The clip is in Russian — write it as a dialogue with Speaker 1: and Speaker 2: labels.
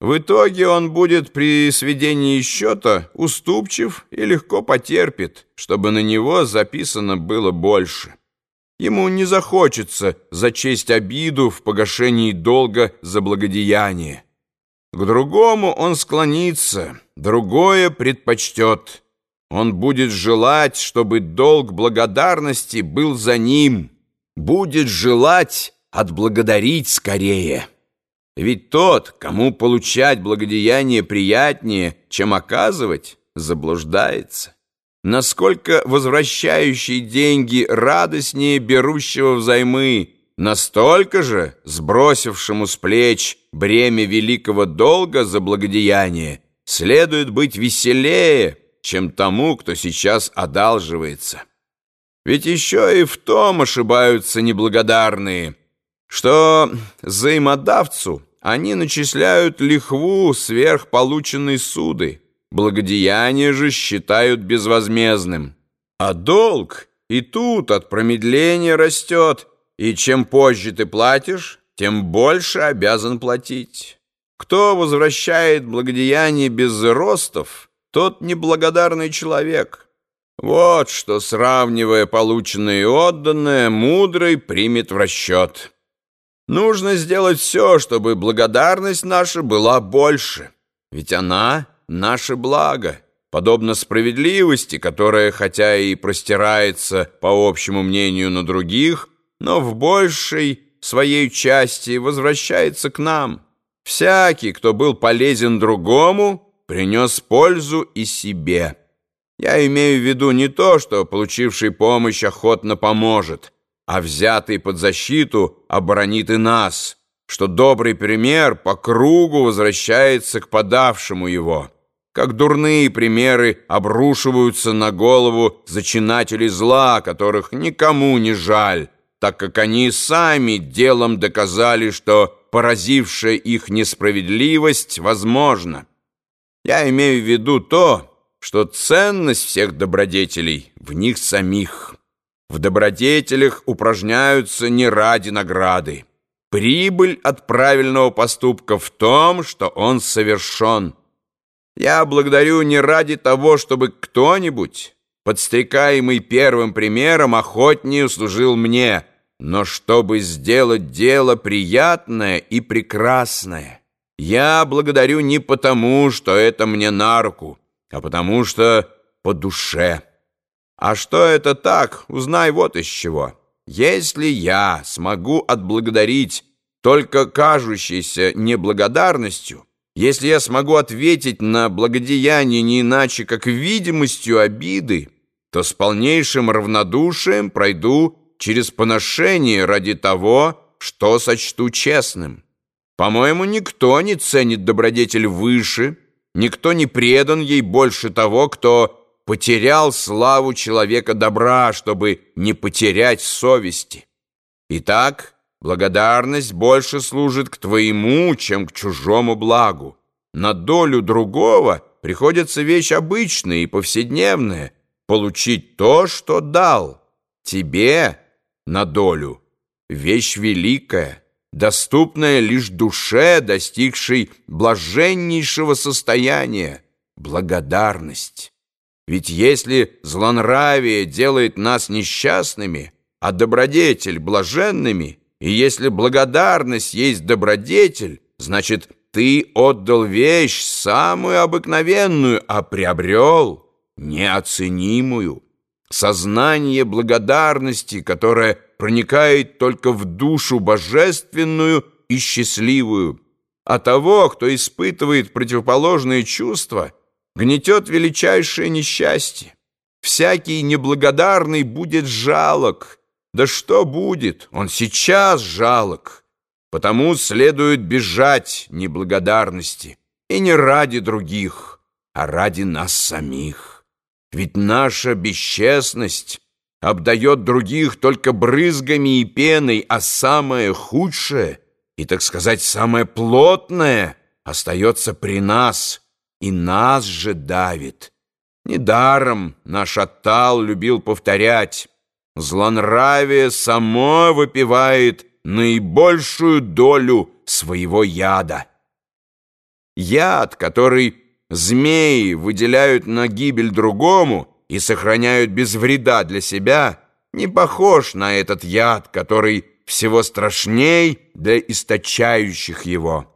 Speaker 1: В итоге он будет при сведении счета уступчив и легко потерпит, чтобы на него записано было больше. Ему не захочется зачесть обиду в погашении долга за благодеяние. К другому он склонится, другое предпочтет. Он будет желать, чтобы долг благодарности был за ним, будет желать отблагодарить скорее». Ведь тот, кому получать благодеяние приятнее, чем оказывать, заблуждается. Насколько возвращающие деньги радостнее берущего взаймы, настолько же сбросившему с плеч бремя великого долга за благодеяние следует быть веселее, чем тому, кто сейчас одалживается. Ведь еще и в том ошибаются неблагодарные, что взаимодавцу – они начисляют лихву сверх полученной суды, благодеяние же считают безвозмездным. А долг и тут от промедления растет, и чем позже ты платишь, тем больше обязан платить. Кто возвращает благодеяние без ростов, тот неблагодарный человек. Вот что, сравнивая полученное и отданное, мудрый примет в расчет». Нужно сделать все, чтобы благодарность наша была больше. Ведь она — наше благо, подобно справедливости, которая, хотя и простирается, по общему мнению, на других, но в большей своей части возвращается к нам. Всякий, кто был полезен другому, принес пользу и себе. Я имею в виду не то, что получивший помощь охотно поможет — а взятый под защиту оборонит и нас, что добрый пример по кругу возвращается к подавшему его, как дурные примеры обрушиваются на голову зачинателей зла, которых никому не жаль, так как они сами делом доказали, что поразившая их несправедливость возможна. Я имею в виду то, что ценность всех добродетелей в них самих. В добродетелях упражняются не ради награды. Прибыль от правильного поступка в том, что он совершен. Я благодарю не ради того, чтобы кто-нибудь, подстрекаемый первым примером, охотнее служил мне, но чтобы сделать дело приятное и прекрасное. Я благодарю не потому, что это мне на руку, а потому что по душе». А что это так, узнай вот из чего. Если я смогу отблагодарить только кажущейся неблагодарностью, если я смогу ответить на благодеяние не иначе, как видимостью обиды, то с полнейшим равнодушием пройду через поношение ради того, что сочту честным. По-моему, никто не ценит добродетель выше, никто не предан ей больше того, кто потерял славу человека добра, чтобы не потерять совести. Итак, благодарность больше служит к твоему, чем к чужому благу. На долю другого приходится вещь обычная и повседневная — получить то, что дал. Тебе на долю вещь великая, доступная лишь душе, достигшей блаженнейшего состояния — благодарность. Ведь если злонравие делает нас несчастными, а добродетель — блаженными, и если благодарность есть добродетель, значит, ты отдал вещь самую обыкновенную, а приобрел неоценимую. Сознание благодарности, которое проникает только в душу божественную и счастливую. А того, кто испытывает противоположные чувства — гнетет величайшее несчастье. Всякий неблагодарный будет жалок. Да что будет? Он сейчас жалок. Потому следует бежать неблагодарности. И не ради других, а ради нас самих. Ведь наша бесчестность обдает других только брызгами и пеной, а самое худшее и, так сказать, самое плотное остается при нас — и нас же давит. Недаром наш Оттал любил повторять, злонравие само выпивает наибольшую долю своего яда. Яд, который змеи выделяют на гибель другому и сохраняют без вреда для себя, не похож на этот яд, который всего страшней для источающих его.